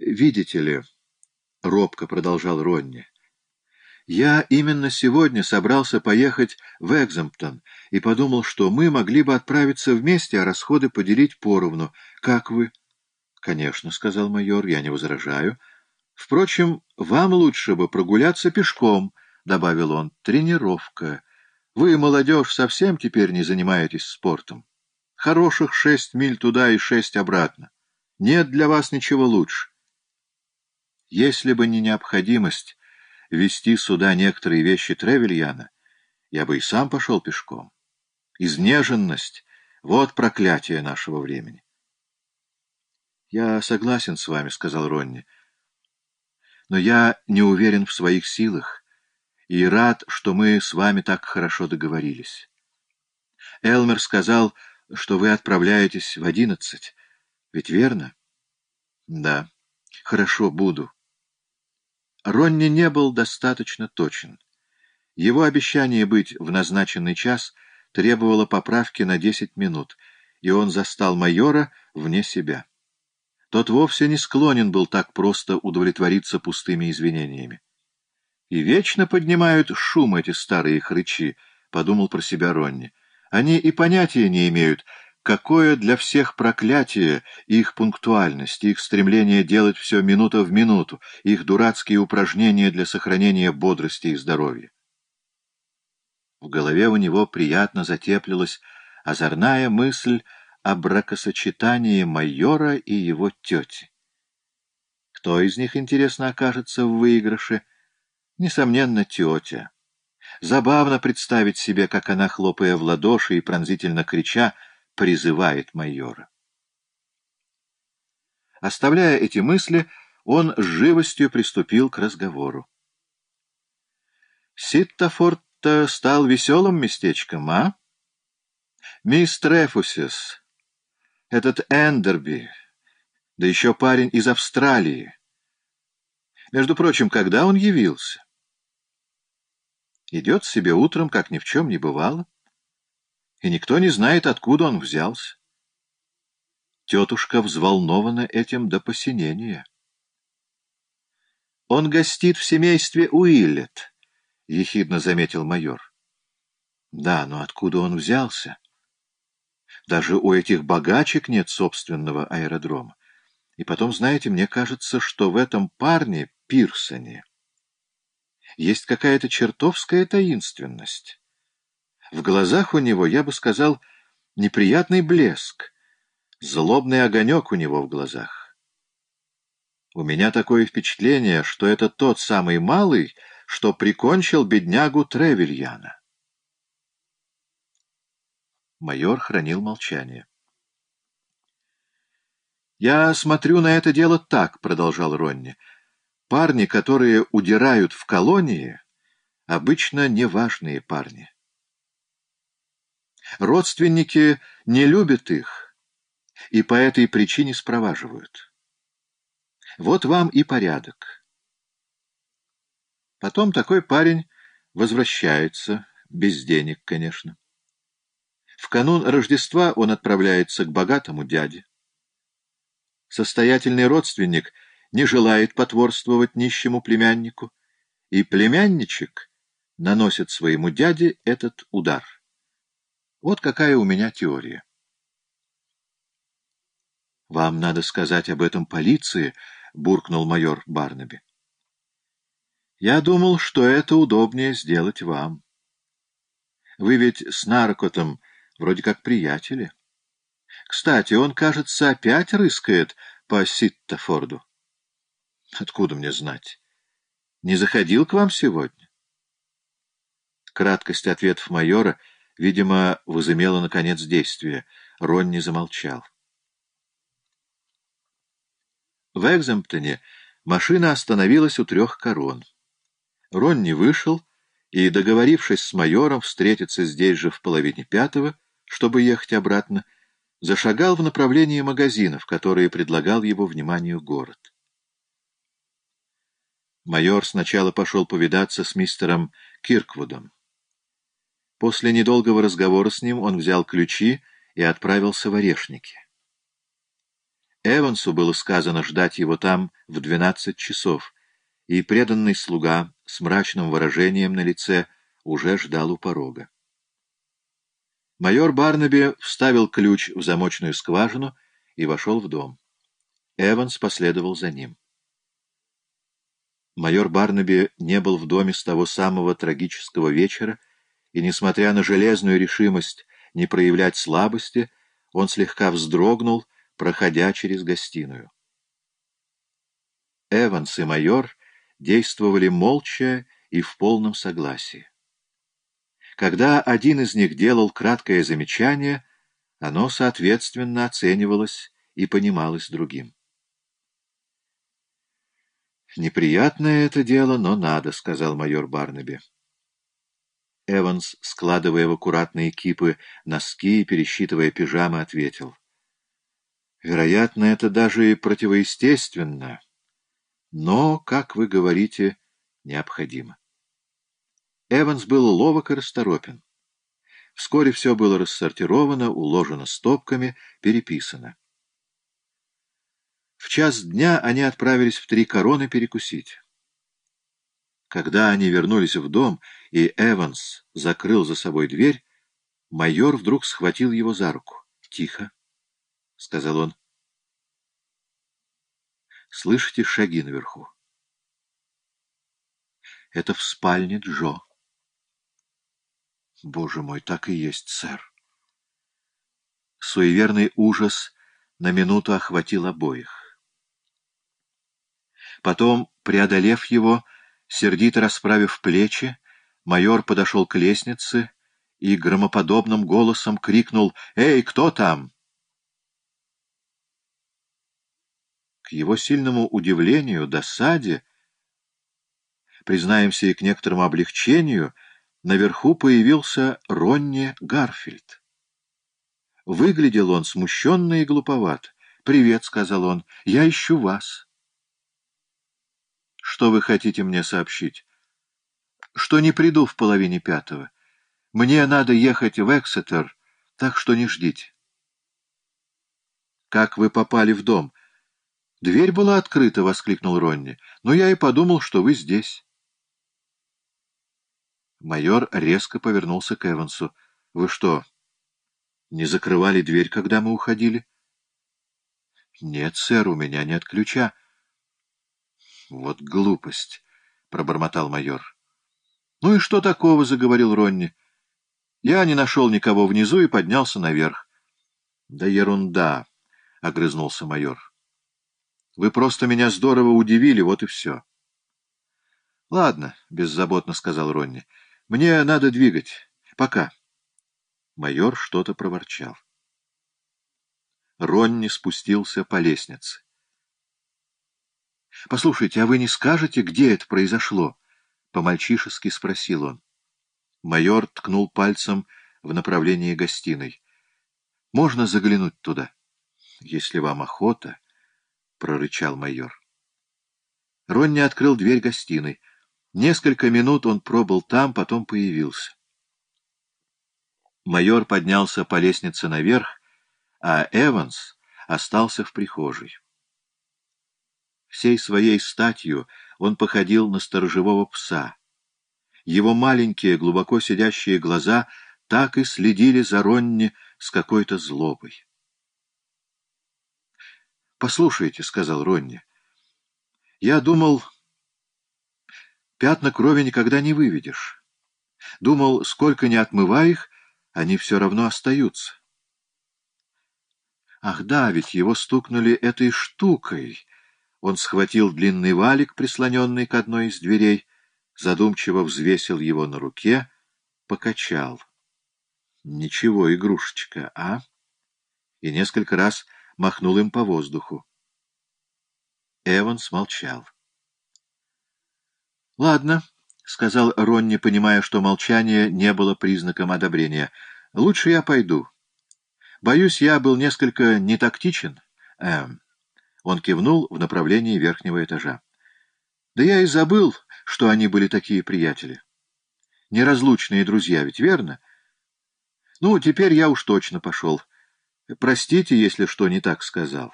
«Видите ли...» — робко продолжал Ронни. «Я именно сегодня собрался поехать в Экземптон и подумал, что мы могли бы отправиться вместе, а расходы поделить поровну. Как вы?» «Конечно», — сказал майор, — «я не возражаю. Впрочем, вам лучше бы прогуляться пешком», — добавил он. «Тренировка. Вы, молодежь, совсем теперь не занимаетесь спортом. Хороших шесть миль туда и шесть обратно. Нет для вас ничего лучше. Если бы не необходимость вести сюда некоторые вещи Тревельяна, я бы и сам пошел пешком. Изнеженность — вот проклятие нашего времени. — Я согласен с вами, — сказал Ронни. — Но я не уверен в своих силах и рад, что мы с вами так хорошо договорились. Элмер сказал, что вы отправляетесь в одиннадцать. Ведь верно? — Да. Хорошо, буду. Ронни не был достаточно точен. Его обещание быть в назначенный час требовало поправки на десять минут, и он застал майора вне себя. Тот вовсе не склонен был так просто удовлетвориться пустыми извинениями. «И вечно поднимают шум эти старые хрычи», — подумал про себя Ронни. «Они и понятия не имеют, Какое для всех проклятие их пунктуальность, их стремление делать все минута в минуту, их дурацкие упражнения для сохранения бодрости и здоровья. В голове у него приятно затеплилась озорная мысль о бракосочетании майора и его тети. Кто из них, интересно, окажется в выигрыше? Несомненно, тетя. Забавно представить себе, как она, хлопая в ладоши и пронзительно крича, призывает майора. Оставляя эти мысли, он с живостью приступил к разговору. Ситтафорд стал веселым местечком, а? Мисс Трефусис, этот Эндерби, да еще парень из Австралии. Между прочим, когда он явился? Идет себе утром, как ни в чем не бывало и никто не знает, откуда он взялся. Тетушка взволнована этим до посинения. «Он гостит в семействе Уиллет», — ехидно заметил майор. «Да, но откуда он взялся? Даже у этих богачек нет собственного аэродрома. И потом, знаете, мне кажется, что в этом парне, Пирсоне, есть какая-то чертовская таинственность». В глазах у него, я бы сказал, неприятный блеск, злобный огонек у него в глазах. У меня такое впечатление, что это тот самый малый, что прикончил беднягу Тревельяна. Майор хранил молчание. «Я смотрю на это дело так», — продолжал Ронни. «Парни, которые удирают в колонии, обычно неважные парни. Родственники не любят их и по этой причине спроваживают. Вот вам и порядок. Потом такой парень возвращается, без денег, конечно. В канун Рождества он отправляется к богатому дяде. Состоятельный родственник не желает потворствовать нищему племяннику, и племянничек наносит своему дяде этот удар. Вот какая у меня теория. «Вам надо сказать об этом полиции», — буркнул майор Барнаби. «Я думал, что это удобнее сделать вам. Вы ведь с Наркотом вроде как приятели. Кстати, он, кажется, опять рыскает по Ситтофорду. Откуда мне знать? Не заходил к вам сегодня?» Краткость ответов майора — видимо, возымело, наконец, действие. Ронни замолчал. В Экземптоне машина остановилась у трех корон. Ронни вышел и, договорившись с майором встретиться здесь же в половине пятого, чтобы ехать обратно, зашагал в направлении магазинов, которые предлагал его вниманию город. Майор сначала пошел повидаться с мистером Кирквудом. После недолгого разговора с ним он взял ключи и отправился в Орешники. Эвансу было сказано ждать его там в двенадцать часов, и преданный слуга с мрачным выражением на лице уже ждал у порога. Майор Барнаби вставил ключ в замочную скважину и вошел в дом. Эванс последовал за ним. Майор Барнаби не был в доме с того самого трагического вечера, и, несмотря на железную решимость не проявлять слабости, он слегка вздрогнул, проходя через гостиную. Эванс и майор действовали молча и в полном согласии. Когда один из них делал краткое замечание, оно, соответственно, оценивалось и понималось другим. «Неприятное это дело, но надо», — сказал майор Барнаби. Эванс, складывая в аккуратные кипы носки и пересчитывая пижамы, ответил. «Вероятно, это даже и противоестественно, но, как вы говорите, необходимо». Эванс был ловок и расторопен. Вскоре все было рассортировано, уложено стопками, переписано. В час дня они отправились в Три Короны перекусить. Когда они вернулись в дом, и Эванс закрыл за собой дверь, майор вдруг схватил его за руку. «Тихо», — сказал он. «Слышите шаги наверху?» «Это в спальне Джо». «Боже мой, так и есть, сэр». Суеверный ужас на минуту охватил обоих. Потом, преодолев его, сердито расправив плечи, майор подошел к лестнице и громоподобным голосом крикнул «Эй, кто там?» К его сильному удивлению, досаде, признаемся и к некоторому облегчению, наверху появился Ронни Гарфильд. Выглядел он смущенно и глуповат. «Привет», — сказал он, — «я ищу вас». «Что вы хотите мне сообщить?» «Что не приду в половине пятого. Мне надо ехать в Эксетер, так что не ждите». «Как вы попали в дом?» «Дверь была открыта», — воскликнул Ронни. «Но я и подумал, что вы здесь». Майор резко повернулся к Эвансу. «Вы что, не закрывали дверь, когда мы уходили?» «Нет, сэр, у меня нет ключа». «Вот глупость», — пробормотал майор. «Ну и что такого?» — заговорил Ронни. «Я не нашел никого внизу и поднялся наверх». «Да ерунда», — огрызнулся майор. «Вы просто меня здорово удивили, вот и все». «Ладно», — беззаботно сказал Ронни. Мне надо двигать. Пока. Майор что-то проворчал. Ронни спустился по лестнице. — Послушайте, а вы не скажете, где это произошло? — по-мальчишески спросил он. Майор ткнул пальцем в направлении гостиной. — Можно заглянуть туда? — Если вам охота, — прорычал майор. Ронни открыл дверь гостиной. Несколько минут он пробыл там, потом появился. Майор поднялся по лестнице наверх, а Эванс остался в прихожей. Всей своей статью он походил на сторожевого пса. Его маленькие, глубоко сидящие глаза так и следили за Ронни с какой-то злобой. «Послушайте», — сказал Ронни, — «я думал...» Пятна крови никогда не выведешь. Думал, сколько не отмывай их, они все равно остаются. Ах да, ведь его стукнули этой штукой. Он схватил длинный валик, прислоненный к одной из дверей, задумчиво взвесил его на руке, покачал. Ничего, игрушечка, а? И несколько раз махнул им по воздуху. Эванс молчал. «Ладно», — сказал Ронни, понимая, что молчание не было признаком одобрения. «Лучше я пойду. Боюсь, я был несколько нетактичен». Эм. Он кивнул в направлении верхнего этажа. «Да я и забыл, что они были такие приятели. Неразлучные друзья, ведь верно? Ну, теперь я уж точно пошел. Простите, если что не так сказал».